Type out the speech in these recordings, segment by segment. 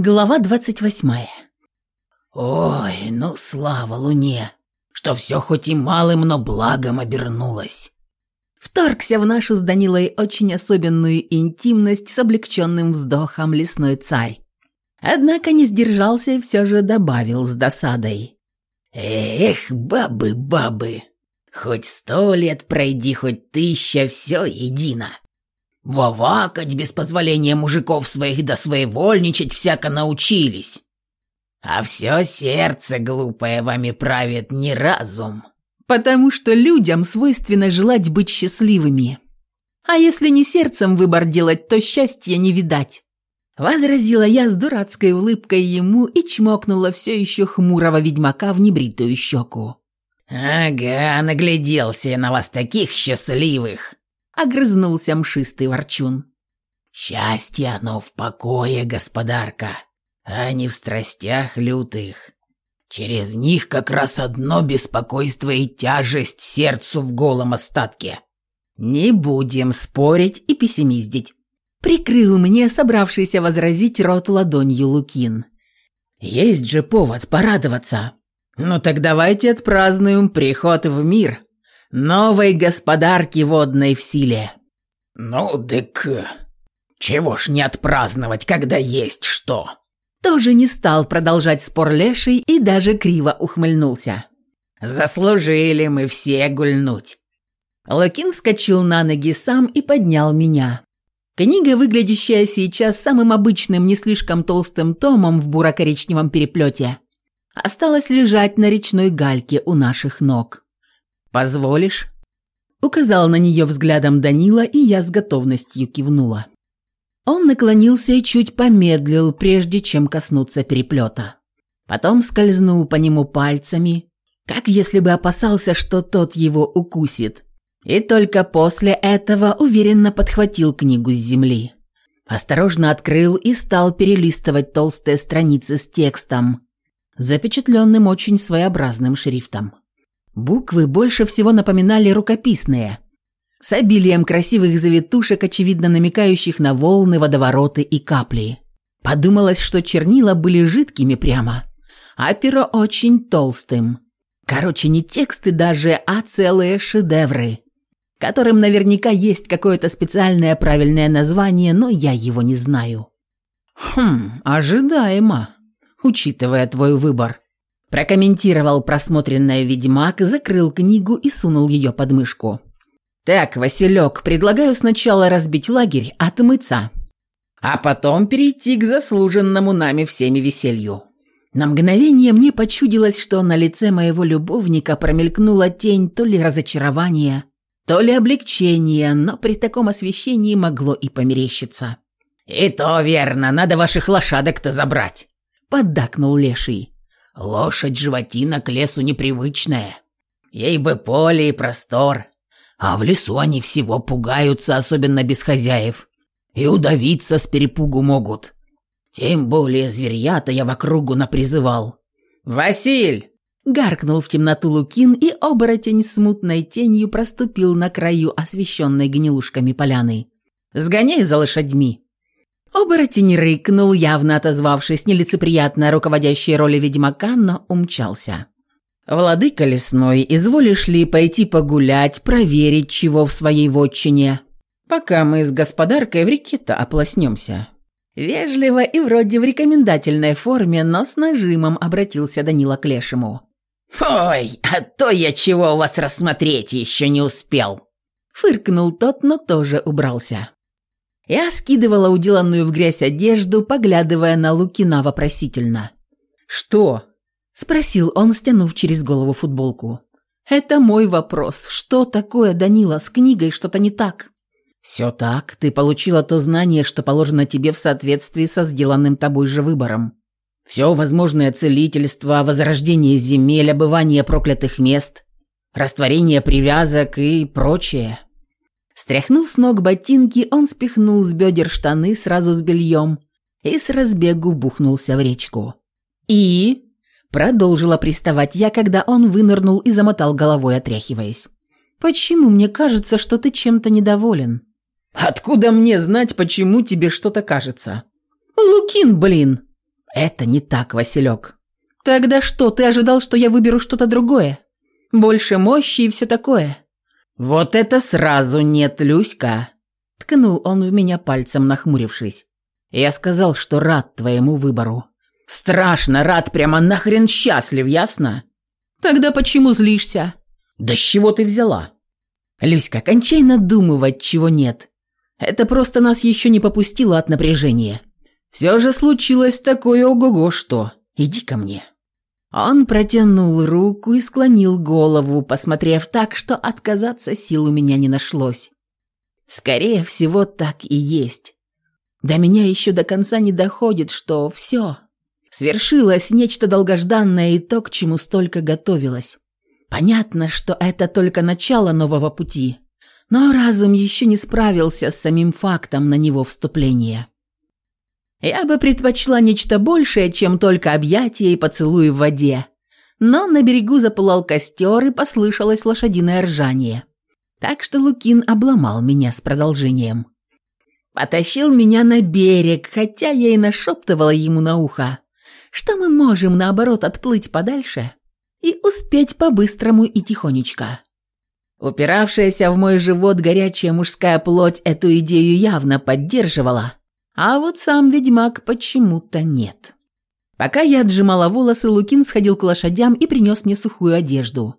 Глава двадцать восьмая. «Ой, ну слава луне, что все хоть и малым, но благом обернулось!» Вторгся в нашу с Данилой очень особенную интимность с облегченным вздохом лесной царь. Однако не сдержался и все же добавил с досадой. «Эх, бабы, бабы, хоть сто лет пройди, хоть тысяча, все едино. Вовакать без позволения мужиков своих да своевольничать всяко научились. А все сердце глупое вами правит, не разум. Потому что людям свойственно желать быть счастливыми. А если не сердцем выбор делать, то счастья не видать. Возразила я с дурацкой улыбкой ему и чмокнула все еще хмурого ведьмака в небритую щеку. «Ага, нагляделся я на вас таких счастливых!» Огрызнулся мшистый ворчун. «Счастье оно в покое, господарка, а не в страстях лютых. Через них как раз одно беспокойство и тяжесть сердцу в голом остатке». «Не будем спорить и пессимиздить», — прикрыл мне собравшийся возразить рот ладонью Лукин. «Есть же повод порадоваться. Ну так давайте отпразднуем приход в мир» новой господарки водной в силе». «Ну, дык, чего ж не отпраздновать, когда есть что?» Тоже не стал продолжать спор леший и даже криво ухмыльнулся. «Заслужили мы все гульнуть». Локин вскочил на ноги сам и поднял меня. Книга, выглядящая сейчас самым обычным, не слишком толстым томом в буро-коричневом переплете, осталась лежать на речной гальке у наших ног. «Позволишь?» Указал на нее взглядом Данила, и я с готовностью кивнула. Он наклонился и чуть помедлил, прежде чем коснуться переплета. Потом скользнул по нему пальцами, как если бы опасался, что тот его укусит. И только после этого уверенно подхватил книгу с земли. Осторожно открыл и стал перелистывать толстые страницы с текстом, запечатленным очень своеобразным шрифтом. Буквы больше всего напоминали рукописные, с обилием красивых завитушек, очевидно намекающих на волны, водовороты и капли. Подумалось, что чернила были жидкими прямо, а перо очень толстым. Короче, не тексты даже, а целые шедевры, которым наверняка есть какое-то специальное правильное название, но я его не знаю. Хм, ожидаемо, учитывая твой выбор. Прокомментировал просмотренное ведьмак, закрыл книгу и сунул ее под мышку. «Так, Василек, предлагаю сначала разбить лагерь, отмыться, а потом перейти к заслуженному нами всеми веселью». На мгновение мне почудилось, что на лице моего любовника промелькнула тень то ли разочарования, то ли облегчения, но при таком освещении могло и померещиться. «И то верно, надо ваших лошадок-то забрать», — поддакнул Леший. Лошадь животина к лесу непривычная. Ей бы поле и простор. А в лесу они всего пугаются, особенно без хозяев. И удавиться с перепугу могут. Тем более зверья-то я в округу напризывал. «Василь!» Гаркнул в темноту Лукин, и оборотень смутной тенью проступил на краю освещенной гнилушками поляны. «Сгоняй за лошадьми!» Оборотень рыкнул, явно отозвавшись нелицеприятно руководящей роли ведьмака, но умчался. «Владыка лесной, изволишь ли пойти погулять, проверить, чего в своей вотчине, пока мы с господаркой в реке-то ополоснемся?» Вежливо и вроде в рекомендательной форме, но с нажимом обратился Данила к Лешему. «Ой, а то я чего у вас рассмотреть еще не успел!» Фыркнул тот, но тоже убрался. Я скидывала уделанную в грязь одежду, поглядывая на Лукина вопросительно. «Что?» – спросил он, стянув через голову футболку. «Это мой вопрос. Что такое, Данила, с книгой что-то не так?» «Все так. Ты получила то знание, что положено тебе в соответствии со сделанным тобой же выбором. Все возможное целительство, возрождение земель, обывание проклятых мест, растворение привязок и прочее. Стряхнув с ног ботинки, он спихнул с бедер штаны сразу с бельем и с разбегу бухнулся в речку. «И?» – продолжила приставать я, когда он вынырнул и замотал головой, отряхиваясь. «Почему мне кажется, что ты чем-то недоволен?» «Откуда мне знать, почему тебе что-то кажется?» «Лукин, блин!» Это не так, Василек. Тогда что, ты ожидал, что я выберу что-то другое? Больше мощи и все такое? Вот это сразу нет, Люська. Ткнул он в меня пальцем, нахмурившись. Я сказал, что рад твоему выбору. Страшно рад, прямо нахрен счастлив, ясно? Тогда почему злишься? Да с чего ты взяла? Люська, кончай надумывать, чего нет. Это просто нас еще не попустило от напряжения. Все же случилось такое ого-го что. Иди ко мне». Он протянул руку и склонил голову, посмотрев так, что отказаться сил у меня не нашлось. Скорее всего, так и есть. До меня еще до конца не доходит, что все. Свершилось нечто долгожданное и то, к чему столько готовилась. Понятно, что это только начало нового пути, но разум еще не справился с самим фактом на него вступления. Я бы предпочла нечто большее, чем только объятия и поцелуи в воде. Но на берегу запылал костер и послышалось лошадиное ржание. Так что Лукин обломал меня с продолжением. Потащил меня на берег, хотя я и нашептывала ему на ухо, что мы можем, наоборот, отплыть подальше и успеть по-быстрому и тихонечко. Упиравшаяся в мой живот горячая мужская плоть эту идею явно поддерживала, а вот сам ведьмак почему-то нет. Пока я отжимала волосы, Лукин сходил к лошадям и принес мне сухую одежду.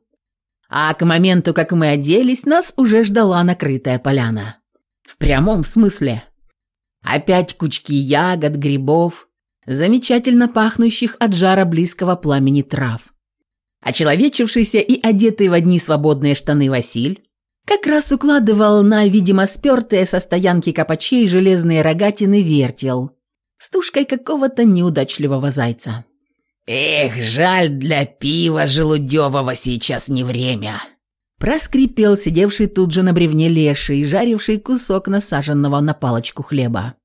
А к моменту, как мы оделись, нас уже ждала накрытая поляна. В прямом смысле. Опять кучки ягод, грибов, замечательно пахнущих от жара близкого пламени трав. Очеловечившийся и одетый в одни свободные штаны Василь как раз укладывал на, видимо, спертые со стоянки копачей железные рогатины вертел с тушкой какого-то неудачливого зайца. «Эх, жаль, для пива желудевого сейчас не время!» Проскрипел сидевший тут же на бревне леший, жаривший кусок насаженного на палочку хлеба.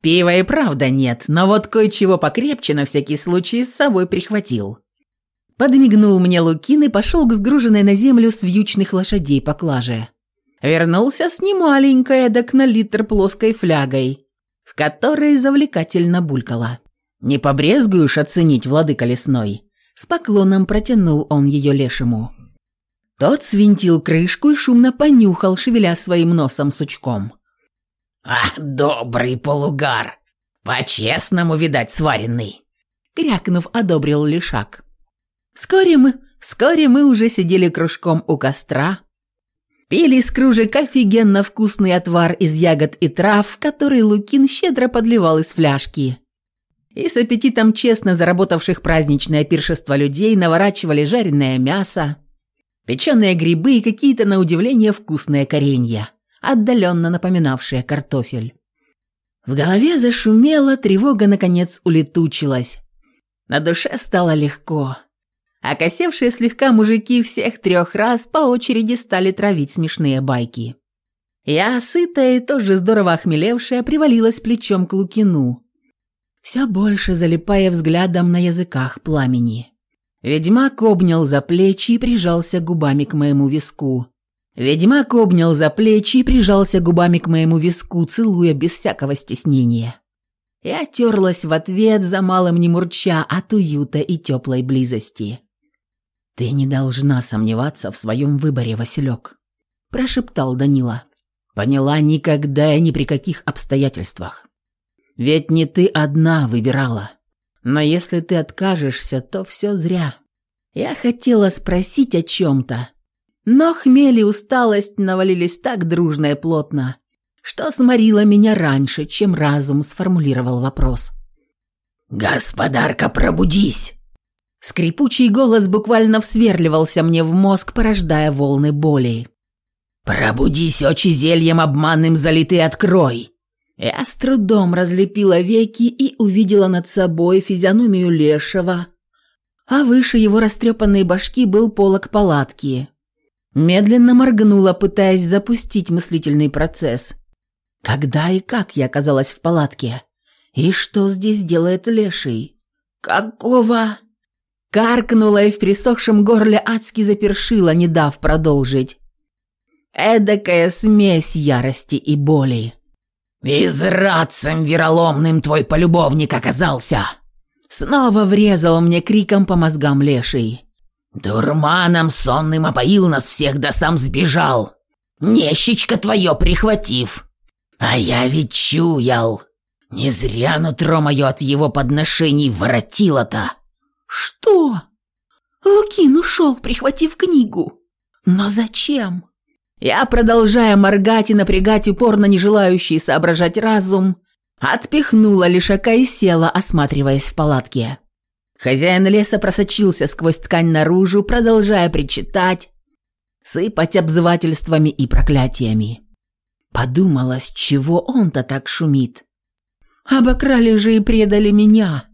Пива и правда нет, но вот кое-чего покрепче на всякий случай с собой прихватил. Подмигнул мне Лукин и пошел к сгруженной на землю с вьючных лошадей поклаже. Вернулся с немаленькой, эдак на литр плоской флягой, в которой завлекательно булькала. «Не побрезгуешь оценить, владыка лесной?» С поклоном протянул он ее лешему. Тот свинтил крышку и шумно понюхал, шевеля своим носом сучком. «А, добрый полугар! По-честному, видать, сваренный!» Крякнув, одобрил лишак. Вскоре мы, вскоре мы уже сидели кружком у костра, пили из кружек офигенно вкусный отвар из ягод и трав, который Лукин щедро подливал из фляжки. И с аппетитом честно заработавших праздничное пиршество людей наворачивали жареное мясо, печеные грибы и какие-то, на удивление, вкусные коренья, отдаленно напоминавшие картофель. В голове зашумело, тревога, наконец, улетучилась. На душе стало легко. Окосевшие слегка мужики всех трех раз по очереди стали травить смешные байки. Я, сытая и тоже здорово охмелевшая, привалилась плечом к Лукину, все больше залипая взглядом на языках пламени. Ведьмак обнял за плечи и прижался губами к моему виску. Ведьмак обнял за плечи и прижался губами к моему виску, целуя без всякого стеснения. Я терлась в ответ за малым не мурча от уюта и теплой близости. «Ты не должна сомневаться в своем выборе, Василек», – прошептал Данила. «Поняла никогда и ни при каких обстоятельствах. Ведь не ты одна выбирала. Но если ты откажешься, то все зря. Я хотела спросить о чем-то, но хмель и усталость навалились так дружно и плотно, что сморило меня раньше, чем разум сформулировал вопрос. «Господарка, пробудись!» Скрипучий голос буквально всверливался мне в мозг, порождая волны боли. «Пробудись, очи зельем обманным залиты, открой!» Я с трудом разлепила веки и увидела над собой физиономию Лешего, а выше его растрепанной башки был полок палатки. Медленно моргнула, пытаясь запустить мыслительный процесс. Когда и как я оказалась в палатке? И что здесь делает Леший? Какого? Каркнула и в пересохшем горле адски запершила, не дав продолжить. Эдакая смесь ярости и боли. «Израдцем вероломным твой полюбовник оказался!» Снова врезал мне криком по мозгам леший. «Дурманом сонным опоил нас всех, да сам сбежал, нещечко твое прихватив. А я ведь чуял, не зря нутро мое от его подношений воротило-то». «Что?» Лукин ушел, прихватив книгу. Но зачем? Я, продолжая моргать и напрягать упорно не желающий соображать разум, отпихнула лишака и села, осматриваясь в палатке. Хозяин леса просочился сквозь ткань наружу, продолжая причитать, сыпать обзывательствами и проклятиями. Подумала, с чего он-то так шумит. Обокрали же и предали меня.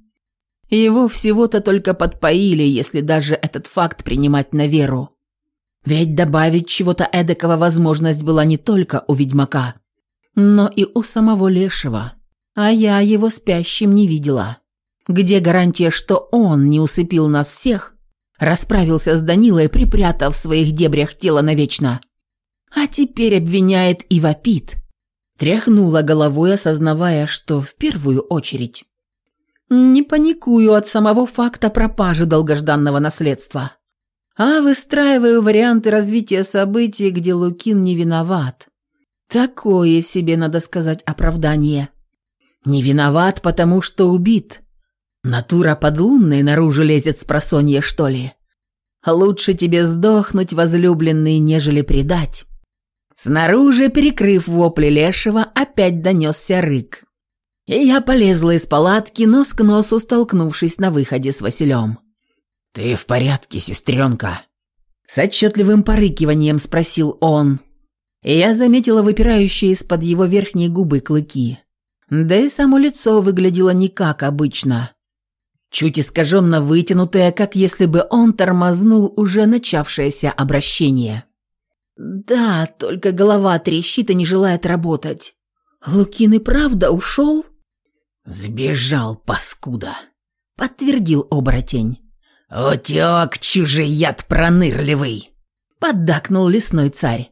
Его всего-то только подпоили, если даже этот факт принимать на веру. Ведь добавить чего-то эдакого возможность была не только у ведьмака, но и у самого Лешего. А я его спящим не видела. Где гарантия, что он не усыпил нас всех, расправился с Данилой, припрятав в своих дебрях тело навечно? А теперь обвиняет и вопит. Тряхнула головой, осознавая, что в первую очередь не паникую от самого факта пропажи долгожданного наследства, а выстраиваю варианты развития событий, где Лукин не виноват. Такое себе, надо сказать, оправдание. Не виноват, потому что убит. Натура подлунной наружу лезет с просонья, что ли? Лучше тебе сдохнуть, возлюбленный, нежели предать. Снаружи, перекрыв вопли лешего, опять донесся рык. И я полезла из палатки, нос к носу столкнувшись на выходе с Василем. «Ты в порядке, сестренка?» С отчетливым порыкиванием спросил он. И я заметила выпирающие из-под его верхней губы клыки. Да и само лицо выглядело не как обычно. Чуть искаженно вытянутое, как если бы он тормознул уже начавшееся обращение. «Да, только голова трещит и не желает работать. Лукин и правда ушел?» «Сбежал, паскуда!» — подтвердил оборотень. «Утек, чужий яд пронырливый!» — поддакнул лесной царь.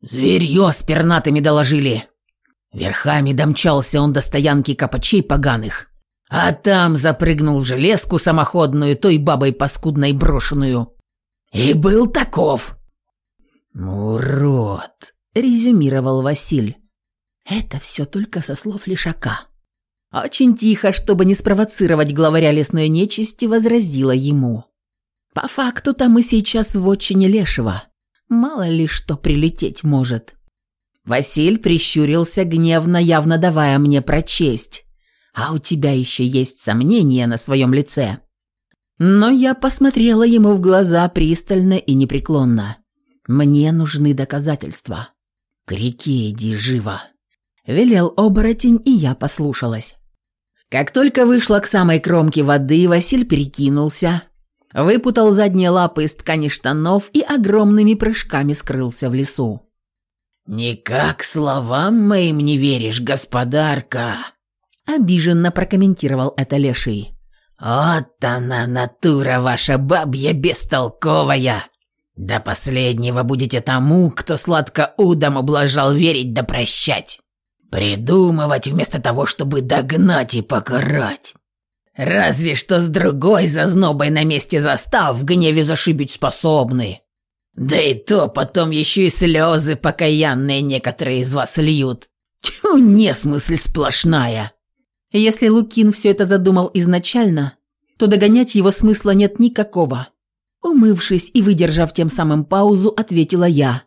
«Зверье с пернатыми доложили!» Верхами домчался он до стоянки копачей поганых, а там запрыгнул в железку самоходную, той бабой паскудной брошенную. И был таков. «Урод!» — резюмировал Василь. «Это все только со слов Лишака». Очень тихо, чтобы не спровоцировать главаря лесной нечисти, возразила ему. «По факту-то мы сейчас в отчине Лешего. Мало ли что прилететь может». Василь прищурился гневно, явно давая мне прочесть. «А у тебя еще есть сомнения на своем лице?» Но я посмотрела ему в глаза пристально и непреклонно. «Мне нужны доказательства». «К реке иди живо», — велел оборотень, и я послушалась. Как только вышла к самой кромке воды, Василь перекинулся, выпутал задние лапы из ткани штанов и огромными прыжками скрылся в лесу. «Никак словам моим не веришь, господарка!» Обиженно прокомментировал это леший. «Вот она, натура ваша бабья бестолковая! До последнего будете тому, кто сладко удом ублажал верить да прощать!» Придумывать вместо того, чтобы догнать и покарать. Разве что с другой зазнобой на месте застав в гневе зашибить способны. Да и то потом еще и слезы покаянные некоторые из вас льют. Тьфу, несмысль сплошная. Если Лукин все это задумал изначально, то догонять его смысла нет никакого. Умывшись и выдержав тем самым паузу, ответила я,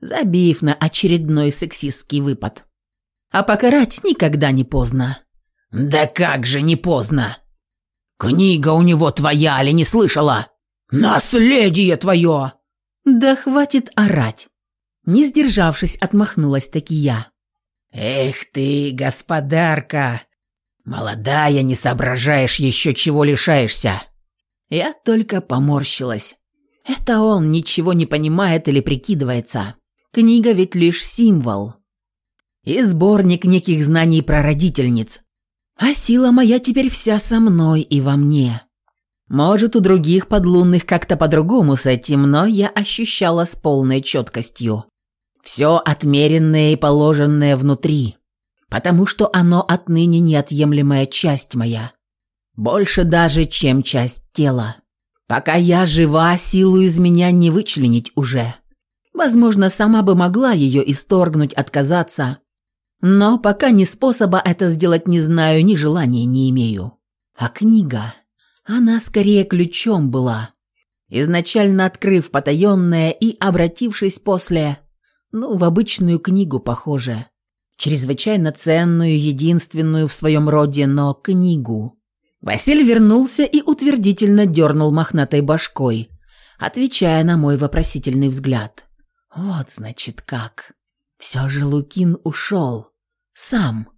забив на очередной сексистский выпад. А покарать никогда не поздно». «Да как же не поздно? Книга у него твоя, или не слышала? Наследие твое!» «Да хватит орать!» Не сдержавшись, отмахнулась таки я. «Эх ты, господарка! Молодая, не соображаешь еще, чего лишаешься!» Я только поморщилась. Это он ничего не понимает или прикидывается. Книга ведь лишь символ и сборник неких знаний про родительниц. А сила моя теперь вся со мной и во мне. Может, у других подлунных как-то по-другому с этим, но я ощущала с полной четкостью. Все отмеренное и положенное внутри, потому что оно отныне неотъемлемая часть моя. Больше даже, чем часть тела. Пока я жива, силу из меня не вычленить уже. Возможно, сама бы могла ее исторгнуть, отказаться. Но пока ни способа это сделать не знаю, ни желания не имею. А книга, она скорее ключом была. Изначально открыв потаенное и обратившись после, ну, в обычную книгу похоже. Чрезвычайно ценную, единственную в своем роде, но книгу. Василь вернулся и утвердительно дернул мохнатой башкой, отвечая на мой вопросительный взгляд. Вот, значит, как. Все же Лукин ушел. Сам.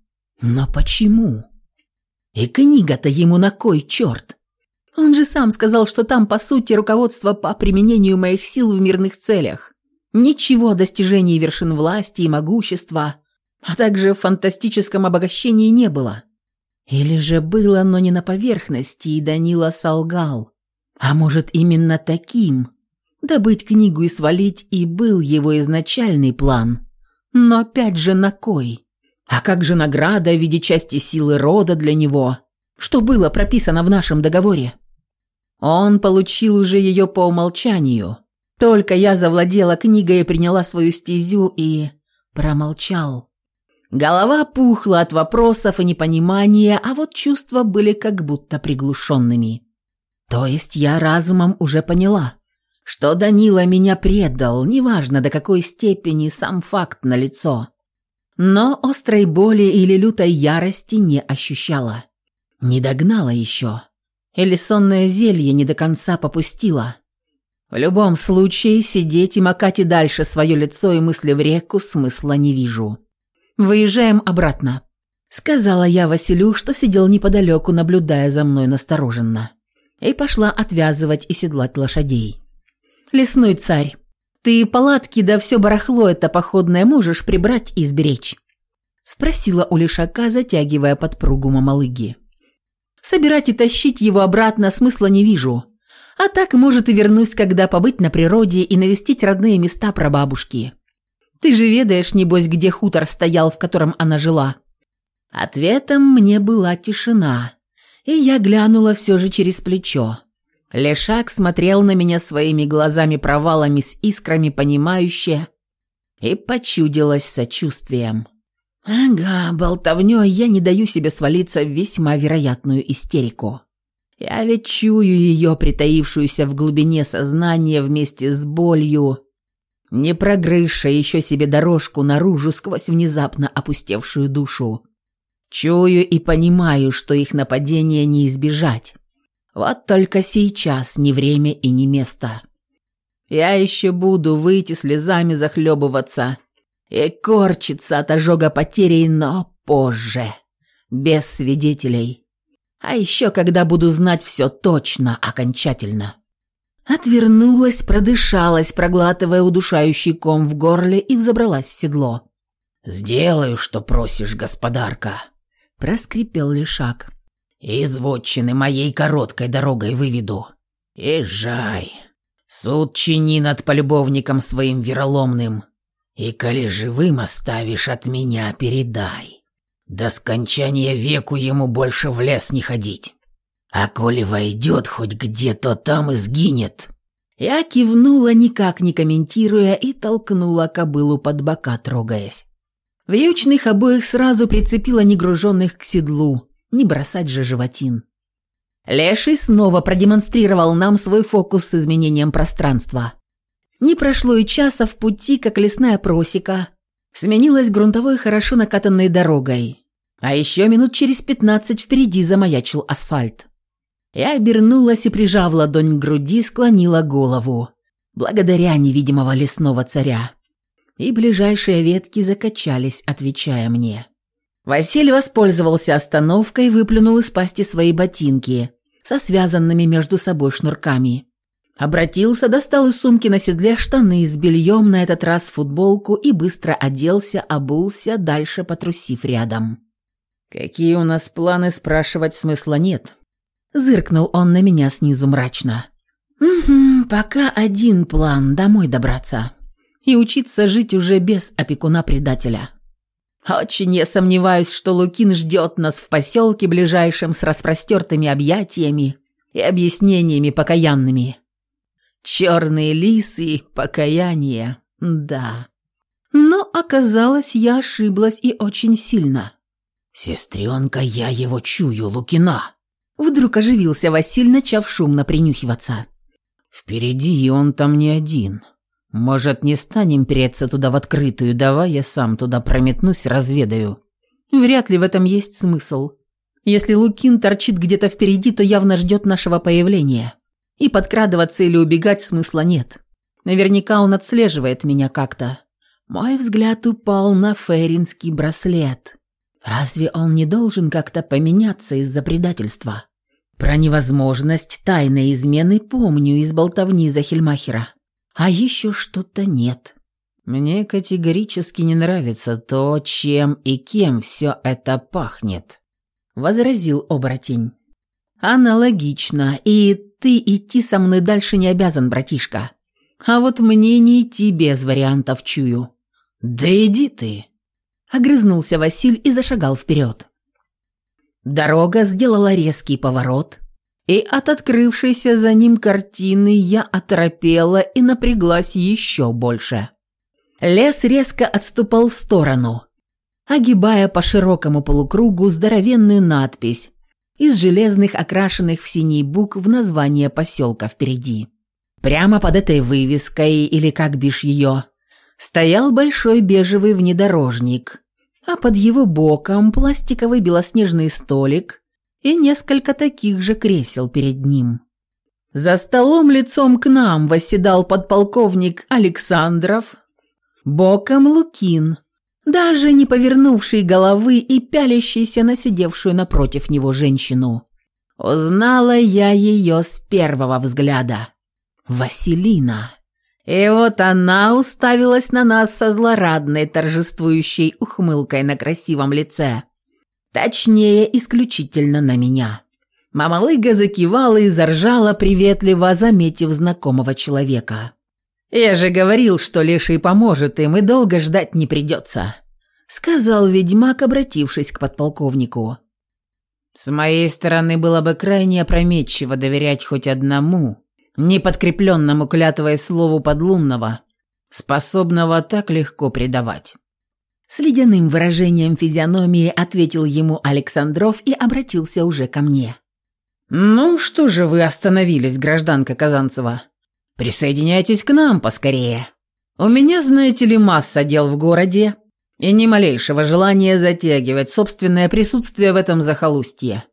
Но почему? И книга-то ему на кой черт? Он же сам сказал, что там, по сути, руководство по применению моих сил в мирных целях. Ничего о достижении вершин власти и могущества, а также фантастическом обогащении не было. Или же было, но не на поверхности, и Данила солгал. А может, именно таким? Добыть книгу и свалить и был его изначальный план. Но опять же на кой? А как же награда в виде части силы рода для него? Что было прописано в нашем договоре? Он получил уже ее по умолчанию. Только я завладела книгой и приняла свою стезю и... промолчал. Голова пухла от вопросов и непонимания, а вот чувства были как будто приглушенными. То есть я разумом уже поняла, что Данила меня предал, неважно до какой степени сам факт налицо. Но острой боли или лютой ярости не ощущала. Не догнала еще. Или сонное зелье не до конца попустила. В любом случае, сидеть и макать и дальше свое лицо и мысли в реку смысла не вижу. «Выезжаем обратно», — сказала я Василю, что сидел неподалеку, наблюдая за мной настороженно. И пошла отвязывать и седлать лошадей. «Лесной царь, ты палатки да все барахло это походное можешь прибрать и сберечь?» Спросила у лишака, затягивая подпругу мамалыги. «Собирать и тащить его обратно смысла не вижу. А так, может, и вернусь, когда побыть на природе и навестить родные места прабабушки. Ты же ведаешь, небось, где хутор стоял, в котором она жила?» Ответом мне была тишина, и я глянула все же через плечо. Лешак смотрел на меня своими глазами-провалами с искрами, понимающе, и почудилось сочувствием. «Ага, болтовнёй я не даю себе свалиться в весьма вероятную истерику. Я ведь чую ее, притаившуюся в глубине сознания вместе с болью, не прогрызшая еще себе дорожку наружу сквозь внезапно опустевшую душу. Чую и понимаю, что их нападения не избежать. Вот только сейчас не время и не место. Я еще буду выйти слезами захлебываться и корчиться от ожога потерей, но позже, без свидетелей. А еще когда буду знать все точно, окончательно. Отвернулась, продышалась, проглатывая удушающий ком в горле и взобралась в седло. «Сделаю, что просишь, господарка», — проскрипел лишак. «Из моей короткой дорогой выведу. Езжай. Суд чини над полюбовником своим вероломным. И коли живым оставишь от меня, передай. До скончания веку ему больше в лес не ходить. А коли войдет хоть где-то там и сгинет». Я кивнула, никак не комментируя, и толкнула кобылу под бока, трогаясь. Вьючных обоих сразу прицепила негруженных к седлу, не бросать же животин. Леший снова продемонстрировал нам свой фокус с изменением пространства. Не прошло и часа в пути, как лесная просека сменилась грунтовой хорошо накатанной дорогой, а еще минут через пятнадцать впереди замаячил асфальт. Я обернулась и, прижав ладонь к груди, склонила голову, благодаря невидимого лесного царя. И ближайшие ветки закачались, отвечая мне. Василий воспользовался остановкой и выплюнул из пасти свои ботинки со связанными между собой шнурками. Обратился, достал из сумки на седле штаны с бельем, на этот раз футболку, и быстро оделся, обулся, дальше потрусив рядом. «Какие у нас планы, спрашивать смысла нет», Зыркнул он на меня снизу мрачно. «Угу, пока один план – домой добраться. И учиться жить уже без опекуна-предателя». Очень я сомневаюсь, что Лукин ждет нас в поселке ближайшем с распростертыми объятиями и объяснениями покаянными. Черные лисы, покаяние, да. Но оказалось, я ошиблась и очень сильно. «Сестренка, я его чую, Лукина!» Вдруг оживился Василь, начав шумно принюхиваться. «Впереди он там не один. Может, не станем переться туда в открытую, давай я сам туда прометнусь, разведаю». Вряд ли в этом есть смысл. Если Лукин торчит где-то впереди, то явно ждет нашего появления. И подкрадываться или убегать смысла нет. Наверняка он отслеживает меня как-то. Мой взгляд упал на фейринский браслет. Разве он не должен как-то поменяться из-за предательства? Про невозможность тайной измены помню из болтовни Захельмахера. А еще что-то нет. Мне категорически не нравится то, чем и кем все это пахнет, возразил оборотень. Аналогично, и ты идти со мной дальше не обязан, братишка. А вот мне не идти без вариантов чую. Да иди ты. Огрызнулся Василь и зашагал вперед. Дорога сделала резкий поворот, и от открывшейся за ним картины я оторопела и напряглась еще больше. Лес резко отступал в сторону, огибая по широкому полукругу здоровенную надпись из железных, окрашенных в синий букв название поселка впереди. Прямо под этой вывеской, или как бишь ее, стоял большой бежевый внедорожник, а под его боком пластиковый белоснежный столик и несколько таких же кресел перед ним. За столом лицом к нам восседал подполковник Александров, боком Лукин, даже не повернувший головы и пялящийся на сидевшую напротив него женщину. Узнала я ее с первого взгляда. Василина. И вот она уставилась на нас со злорадной торжествующей ухмылкой на красивом лице. Точнее, исключительно на меня. Мамалыга закивала и заржала приветливо, заметив знакомого человека. «Я же говорил, что Леший поможет им, и долго ждать не придется», сказал ведьмак, обратившись к подполковнику. «С моей стороны было бы крайне опрометчиво доверять хоть одному, неподкрепленному клятвой слову подлунного, способного так легко предавать». С ледяным выражением физиономии ответил ему Александров и обратился уже ко мне. «Ну что же вы остановились, гражданка Казанцева?» Присоединяйтесь к нам поскорее. У меня, знаете ли, масса дел в городе и ни малейшего желания затягивать собственное присутствие в этом захолустье.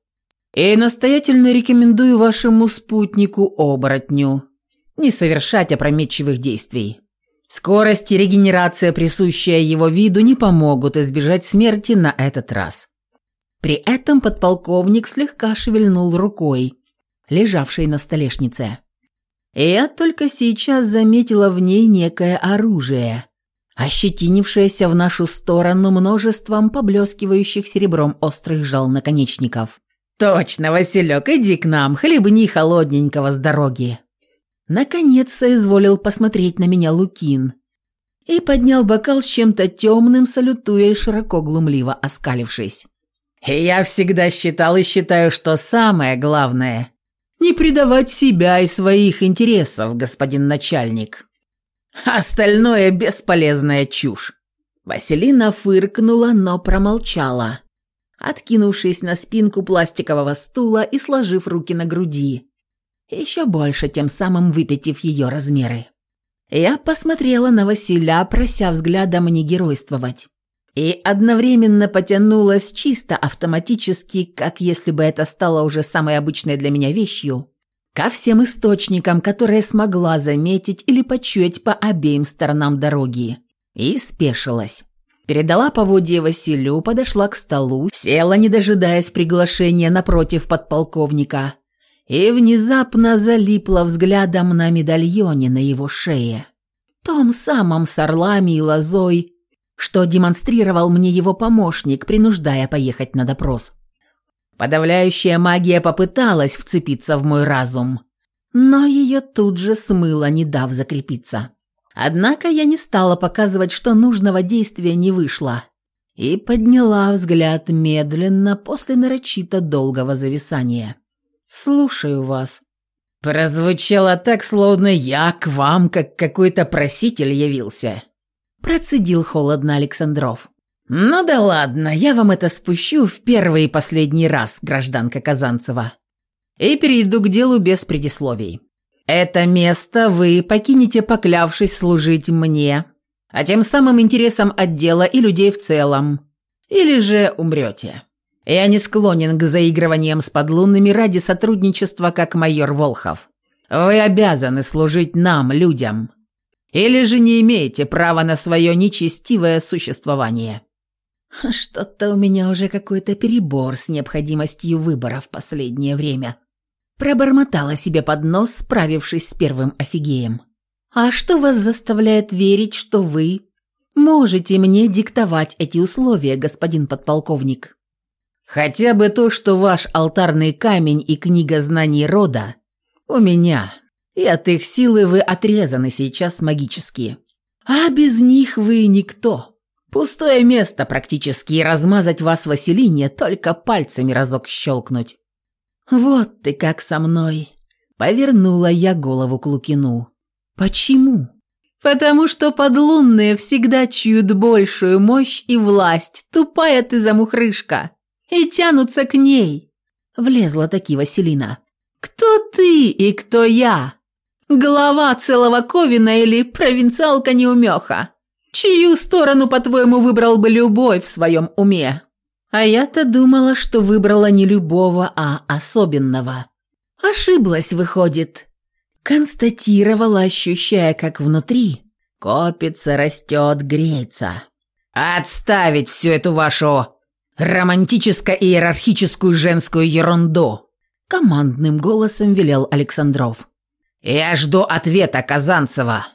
И настоятельно рекомендую вашему спутнику-оборотню не совершать опрометчивых действий. Скорость и регенерация, присущая его виду, не помогут избежать смерти на этот раз. При этом подполковник слегка шевельнул рукой, лежавшей на столешнице. Я только сейчас заметила в ней некое оружие, ощетинившееся в нашу сторону множеством поблескивающих серебром острых жал наконечников. «Точно, Василек, иди к нам, хлебни холодненького с дороги!» Наконец соизволил посмотреть на меня Лукин и поднял бокал с чем-то темным, салютуя и широко глумливо оскалившись. «Я всегда считал и считаю, что самое главное не предавать себя и своих интересов, господин начальник. Остальное бесполезная чушь. Василина фыркнула, но промолчала, откинувшись на спинку пластикового стула и сложив руки на груди, еще больше тем самым выпятив ее размеры. Я посмотрела на Василя, прося взглядом не геройствовать и одновременно потянулась чисто автоматически, как если бы это стало уже самой обычной для меня вещью, ко всем источникам, которые смогла заметить или почуять по обеим сторонам дороги, и спешилась. Передала поводье Василию, подошла к столу, села, не дожидаясь приглашения напротив подполковника, и внезапно залипла взглядом на медальоне на его шее. Том самом с орлами и лозой, что демонстрировал мне его помощник, принуждая поехать на допрос. Подавляющая магия попыталась вцепиться в мой разум, но ее тут же смыло, не дав закрепиться. Однако я не стала показывать, что нужного действия не вышло, и подняла взгляд медленно после нарочито долгого зависания. «Слушаю вас». «Прозвучало так, словно я к вам, как какой-то проситель явился», процедил холодно Александров. «Ну да ладно, я вам это спущу в первый и последний раз, гражданка Казанцева. И перейду к делу без предисловий. Это место вы покинете, поклявшись служить мне, а тем самым интересам отдела и людей в целом. Или же умрете. Я не склонен к заигрываниям с подлунными ради сотрудничества, как майор Волхов. Вы обязаны служить нам, людям. Или же не имеете права на свое нечестивое существование. Что-то у меня уже какой-то перебор с необходимостью выбора в последнее время. Пробормотала себе под нос, справившись с первым офигеем. А что вас заставляет верить, что вы можете мне диктовать эти условия, господин подполковник? Хотя бы то, что ваш алтарный камень и книга знаний рода у меня, и от их силы вы отрезаны сейчас магически. А без них вы никто. Пустое место практически, и размазать вас Василине, только пальцами разок щелкнуть. Вот ты как со мной. Повернула я голову к Лукину. Почему? Потому что подлунные всегда чуют большую мощь и власть, тупая ты замухрышка, и тянутся к ней. Влезла таки Василина. Кто ты и кто я? Глава целого Ковина или провинциалка-неумеха? Чью сторону, по-твоему, выбрал бы любой в своем уме? А я-то думала, что выбрала не любого, а особенного. Ошиблась, выходит. Констатировала, ощущая, как внутри копится, растет, греется. «Отставить всю эту вашу романтическо-иерархическую женскую ерунду!» Командным голосом велел Александров. «Я жду ответа Казанцева!»